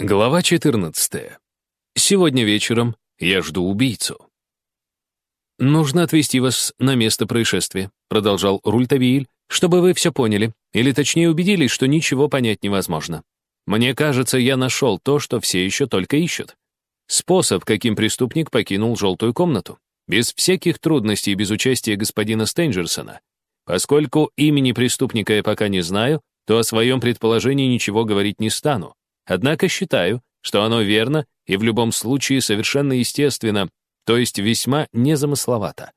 Глава 14. Сегодня вечером я жду убийцу. «Нужно отвезти вас на место происшествия», — продолжал Рультавииль, «чтобы вы все поняли, или точнее убедились, что ничего понять невозможно. Мне кажется, я нашел то, что все еще только ищут. Способ, каким преступник покинул желтую комнату. Без всяких трудностей и без участия господина Стенджерсона. Поскольку имени преступника я пока не знаю, то о своем предположении ничего говорить не стану. Однако считаю, что оно верно и в любом случае совершенно естественно, то есть весьма незамысловато.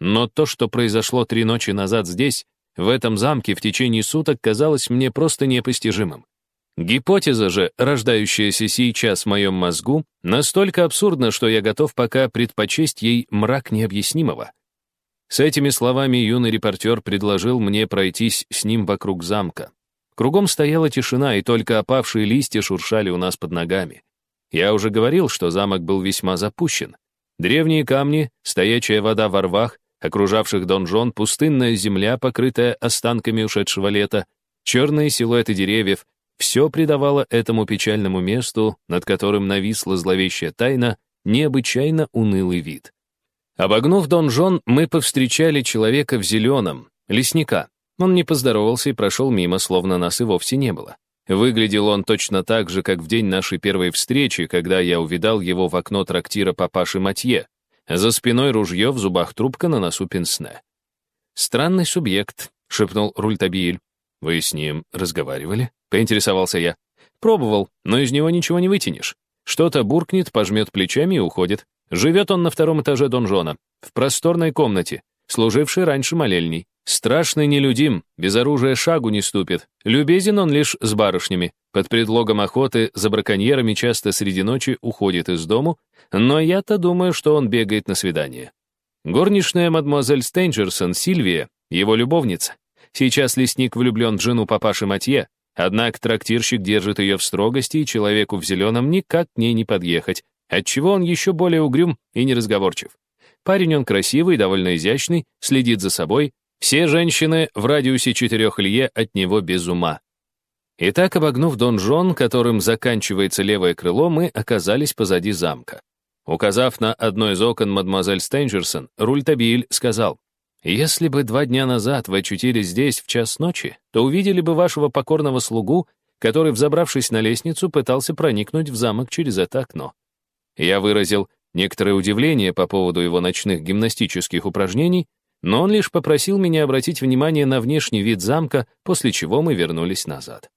Но то, что произошло три ночи назад здесь, в этом замке в течение суток, казалось мне просто непостижимым. Гипотеза же, рождающаяся сейчас в моем мозгу, настолько абсурдна, что я готов пока предпочесть ей мрак необъяснимого. С этими словами юный репортер предложил мне пройтись с ним вокруг замка. Кругом стояла тишина, и только опавшие листья шуршали у нас под ногами. Я уже говорил, что замок был весьма запущен. Древние камни, стоячая вода во рвах, окружавших донжон, пустынная земля, покрытая останками ушедшего лета, черные силуэты деревьев — все придавало этому печальному месту, над которым нависла зловещая тайна, необычайно унылый вид. Обогнув донжон, мы повстречали человека в зеленом, лесника. Он не поздоровался и прошел мимо, словно нас и вовсе не было. Выглядел он точно так же, как в день нашей первой встречи, когда я увидал его в окно трактира папаши Матье. За спиной ружье, в зубах трубка, на носу пенсне. «Странный субъект», — шепнул Рультабиль. «Вы с ним разговаривали?» — поинтересовался я. «Пробовал, но из него ничего не вытянешь. Что-то буркнет, пожмет плечами и уходит. Живет он на втором этаже донжона, в просторной комнате, служившей раньше молельней. Страшный нелюдим, без оружия шагу не ступит. Любезен он лишь с барышнями. Под предлогом охоты за браконьерами часто среди ночи уходит из дому, но я-то думаю, что он бегает на свидание. Горничная мадемуазель Стенджерсон, Сильвия, его любовница. Сейчас лесник влюблен в жену папаши Матье, однако трактирщик держит ее в строгости, и человеку в зеленом никак к ней не подъехать, отчего он еще более угрюм и неразговорчив. Парень он красивый, довольно изящный, следит за собой, все женщины в радиусе четырех лье от него без ума. Итак, обогнув донжон, которым заканчивается левое крыло, мы оказались позади замка. Указав на одно из окон мадемуазель Стенджерсон, Рультабиль сказал, «Если бы два дня назад вы очутились здесь в час ночи, то увидели бы вашего покорного слугу, который, взобравшись на лестницу, пытался проникнуть в замок через это окно». Я выразил некоторое удивление по поводу его ночных гимнастических упражнений, но он лишь попросил меня обратить внимание на внешний вид замка, после чего мы вернулись назад.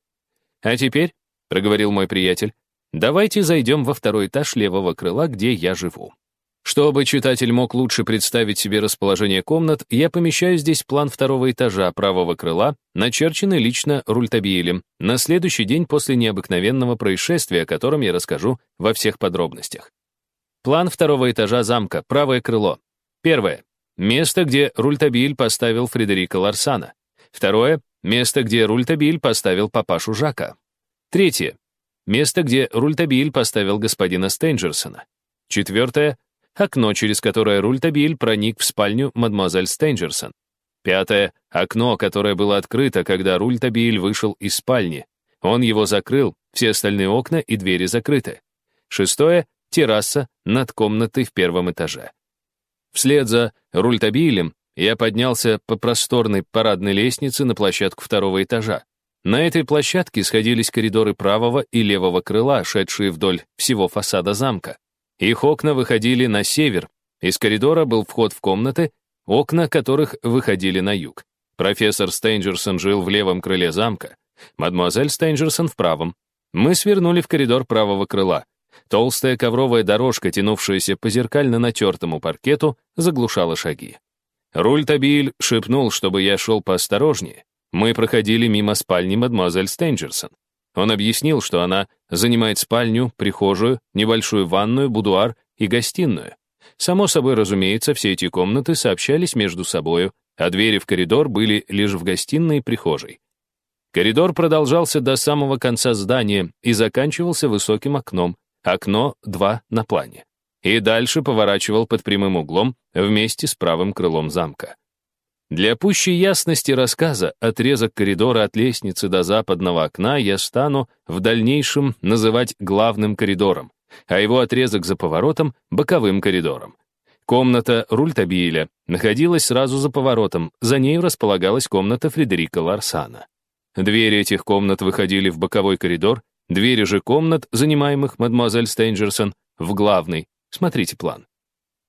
«А теперь», — проговорил мой приятель, «давайте зайдем во второй этаж левого крыла, где я живу». Чтобы читатель мог лучше представить себе расположение комнат, я помещаю здесь план второго этажа правого крыла, начерченный лично Рультабиелем, на следующий день после необыкновенного происшествия, о котором я расскажу во всех подробностях. План второго этажа замка, правое крыло. Первое. Место, где Рультабиль поставил Фредерика Ларсана. Второе — место, где Рультабиль поставил папашу Жака. Третье — место, где Рультабиль поставил господина Стенджерсона. Четвертое — окно, через которое Рультабиль проник в спальню мадемуазель Стенджерсон. Пятое — окно, которое было открыто, когда Рультабиль вышел из спальни. Он его закрыл, все остальные окна и двери закрыты. Шестое — терраса над комнатой в первом этаже. Вслед за рультабилем я поднялся по просторной парадной лестнице на площадку второго этажа. На этой площадке сходились коридоры правого и левого крыла, шедшие вдоль всего фасада замка. Их окна выходили на север. Из коридора был вход в комнаты, окна которых выходили на юг. Профессор Стейнджерсон жил в левом крыле замка, мадемуазель Стейнджерсон в правом. Мы свернули в коридор правого крыла. Толстая ковровая дорожка, тянувшаяся по зеркально натертому паркету, заглушала шаги. Руль Табиль шепнул, чтобы я шел поосторожнее. Мы проходили мимо спальни мадемуазель Стенджерсон. Он объяснил, что она занимает спальню, прихожую, небольшую ванную, будуар и гостиную. Само собой, разумеется, все эти комнаты сообщались между собою, а двери в коридор были лишь в гостиной и прихожей. Коридор продолжался до самого конца здания и заканчивался высоким окном, окно 2 на плане. И дальше поворачивал под прямым углом вместе с правым крылом замка. Для пущей ясности рассказа отрезок коридора от лестницы до западного окна я стану в дальнейшем называть главным коридором, а его отрезок за поворотом — боковым коридором. Комната Рультабиеля находилась сразу за поворотом, за нею располагалась комната Фредерика Ларсана. Двери этих комнат выходили в боковой коридор, двери же комнат, занимаемых мадемуазель Стейнджерсон, в главный. Смотрите план.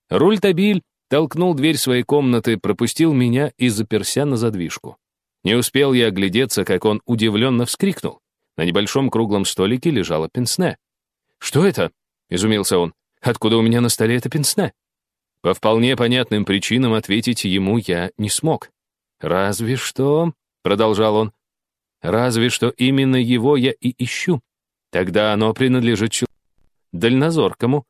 Рультабиль толкнул дверь своей комнаты, пропустил меня и заперся на задвижку. Не успел я оглядеться, как он удивленно вскрикнул. На небольшом круглом столике лежала пенсне. «Что это?» — изумился он. «Откуда у меня на столе это пенсне?» По вполне понятным причинам ответить ему я не смог. «Разве что...» — продолжал он. «Разве что именно его я и ищу. Тогда оно принадлежит человеку дальнозоркому».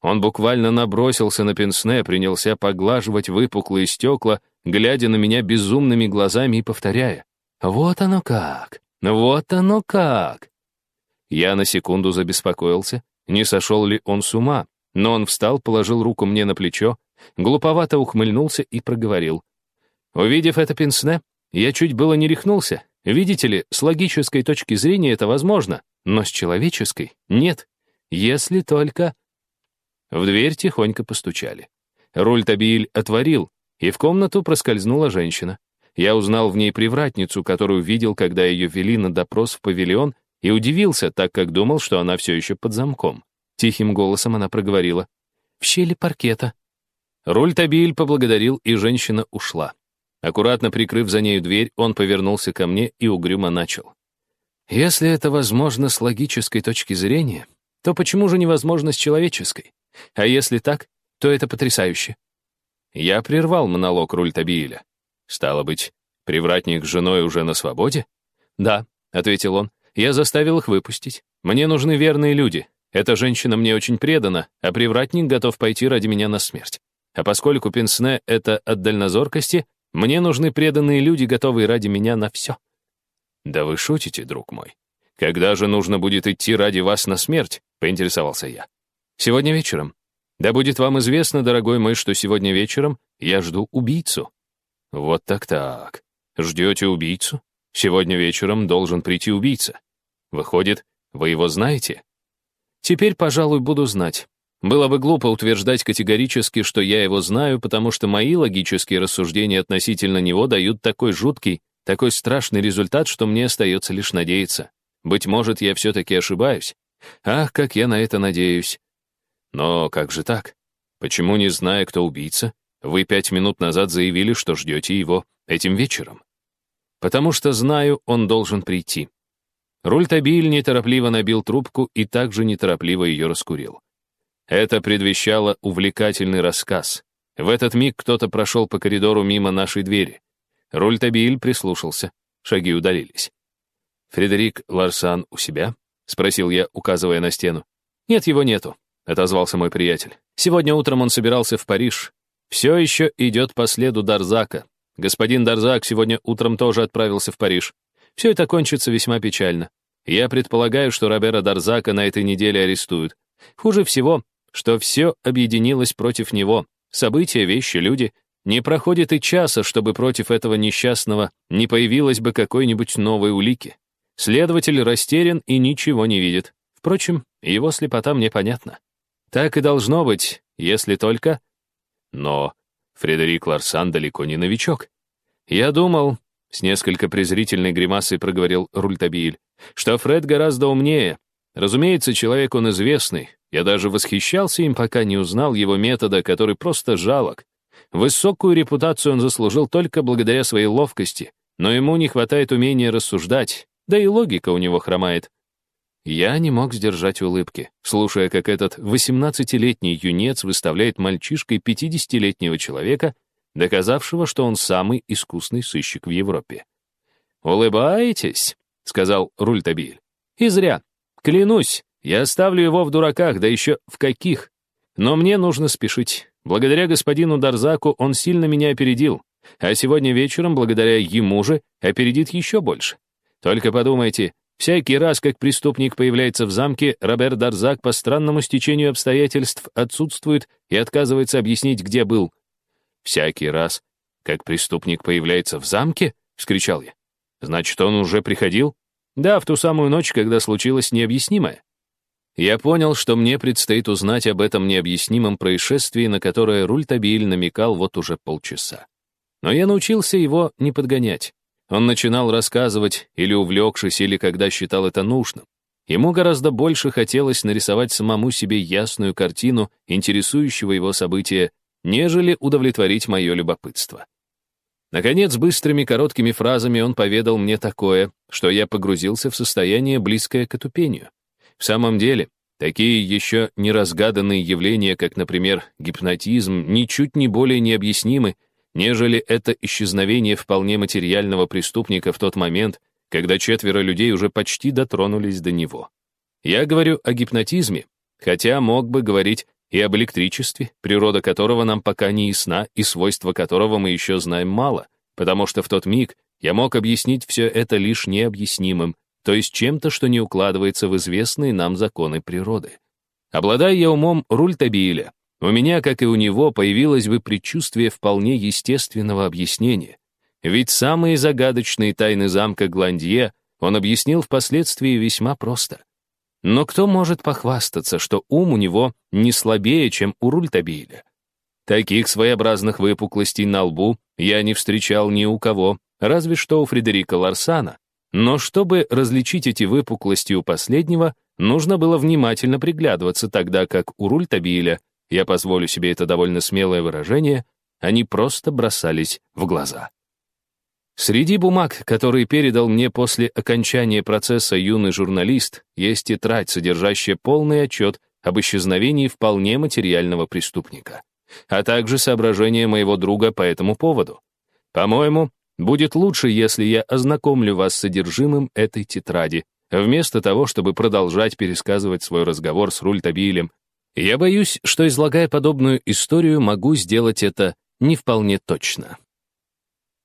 Он буквально набросился на пенсне, принялся поглаживать выпуклые стекла, глядя на меня безумными глазами и повторяя. «Вот оно как! Вот оно как!» Я на секунду забеспокоился, не сошел ли он с ума, но он встал, положил руку мне на плечо, глуповато ухмыльнулся и проговорил. Увидев это пенсне, я чуть было не рехнулся. Видите ли, с логической точки зрения это возможно, но с человеческой — нет. Если только... В дверь тихонько постучали. Руль Табиль отворил, и в комнату проскользнула женщина. Я узнал в ней привратницу, которую видел, когда ее вели на допрос в павильон, и удивился, так как думал, что она все еще под замком. Тихим голосом она проговорила. «В щели паркета». Руль Табиль поблагодарил, и женщина ушла. Аккуратно прикрыв за нею дверь, он повернулся ко мне и угрюмо начал. «Если это возможно с логической точки зрения, то почему же невозможно с человеческой? А если так, то это потрясающе». Я прервал монолог Руль Табииля. «Стало быть, привратник с женой уже на свободе?» «Да», — ответил он, — «я заставил их выпустить. Мне нужны верные люди, эта женщина мне очень предана, а привратник готов пойти ради меня на смерть. А поскольку пенсне — это от дальнозоркости, мне нужны преданные люди, готовые ради меня на все. Да вы шутите, друг мой. Когда же нужно будет идти ради вас на смерть? Поинтересовался я. Сегодня вечером. Да будет вам известно, дорогой мой, что сегодня вечером я жду убийцу. Вот так-так. Ждете убийцу? Сегодня вечером должен прийти убийца. Выходит, вы его знаете? Теперь, пожалуй, буду знать. Было бы глупо утверждать категорически, что я его знаю, потому что мои логические рассуждения относительно него дают такой жуткий, такой страшный результат, что мне остается лишь надеяться. Быть может, я все-таки ошибаюсь. Ах, как я на это надеюсь. Но как же так? Почему, не зная, кто убийца, вы пять минут назад заявили, что ждете его этим вечером? Потому что знаю, он должен прийти. Рультабиль неторопливо набил трубку и также неторопливо ее раскурил. Это предвещало увлекательный рассказ. В этот миг кто-то прошел по коридору мимо нашей двери. Рультабиль прислушался. Шаги удалились. «Фредерик Ларсан у себя?» — спросил я, указывая на стену. «Нет, его нету», — отозвался мой приятель. «Сегодня утром он собирался в Париж. Все еще идет по следу Дарзака. Господин Дарзак сегодня утром тоже отправился в Париж. Все это кончится весьма печально. Я предполагаю, что Робера Дарзака на этой неделе арестуют. Хуже всего, что все объединилось против него. События, вещи, люди. Не проходит и часа, чтобы против этого несчастного не появилось бы какой-нибудь новой улики. Следователь растерян и ничего не видит. Впрочем, его слепота мне понятна. Так и должно быть, если только... Но Фредерик Ларсан далеко не новичок. Я думал, с несколько презрительной гримасой проговорил Рультабиль, что Фред гораздо умнее. Разумеется, человек он известный. Я даже восхищался им, пока не узнал его метода, который просто жалок. Высокую репутацию он заслужил только благодаря своей ловкости, но ему не хватает умения рассуждать, да и логика у него хромает. Я не мог сдержать улыбки, слушая, как этот 18-летний юнец выставляет мальчишкой 50-летнего человека, доказавшего, что он самый искусный сыщик в Европе. «Улыбаетесь?» — сказал Рультабиль. «И зря. Клянусь, я оставлю его в дураках, да еще в каких. Но мне нужно спешить. Благодаря господину Дарзаку он сильно меня опередил, а сегодня вечером, благодаря ему же, опередит еще больше. Только подумайте, всякий раз, как преступник появляется в замке, Роберт Дарзак по странному стечению обстоятельств отсутствует и отказывается объяснить, где был. Всякий раз, «Как преступник появляется в замке?» — вскричал я. «Значит, он уже приходил?» «Да, в ту самую ночь, когда случилось необъяснимое». Я понял, что мне предстоит узнать об этом необъяснимом происшествии, на которое Рультабиль намекал вот уже полчаса. Но я научился его не подгонять. Он начинал рассказывать, или увлекшись, или когда считал это нужным. Ему гораздо больше хотелось нарисовать самому себе ясную картину интересующего его события, нежели удовлетворить мое любопытство. Наконец, быстрыми короткими фразами он поведал мне такое, что я погрузился в состояние, близкое к отупению. В самом деле, такие еще неразгаданные явления, как, например, гипнотизм, ничуть не более необъяснимы, нежели это исчезновение вполне материального преступника в тот момент, когда четверо людей уже почти дотронулись до него. Я говорю о гипнотизме, хотя мог бы говорить и об электричестве, природа которого нам пока не ясна и свойства которого мы еще знаем мало, потому что в тот миг я мог объяснить все это лишь необъяснимым, то есть чем-то, что не укладывается в известные нам законы природы. Обладая я умом Рультабиля, у меня, как и у него, появилось бы предчувствие вполне естественного объяснения, ведь самые загадочные тайны замка Гландье он объяснил впоследствии весьма просто. Но кто может похвастаться, что ум у него не слабее, чем у Рультабиля? Таких своеобразных выпуклостей на лбу я не встречал ни у кого, разве что у Фредерика Ларсана. Но чтобы различить эти выпуклости у последнего, нужно было внимательно приглядываться, тогда как у Рультабиля, я позволю себе это довольно смелое выражение, они просто бросались в глаза. Среди бумаг, которые передал мне после окончания процесса юный журналист, есть тетрадь, содержащая полный отчет об исчезновении вполне материального преступника, а также соображения моего друга по этому поводу. По-моему, будет лучше, если я ознакомлю вас с содержимым этой тетради, вместо того, чтобы продолжать пересказывать свой разговор с Рультабилем. Я боюсь, что, излагая подобную историю, могу сделать это не вполне точно.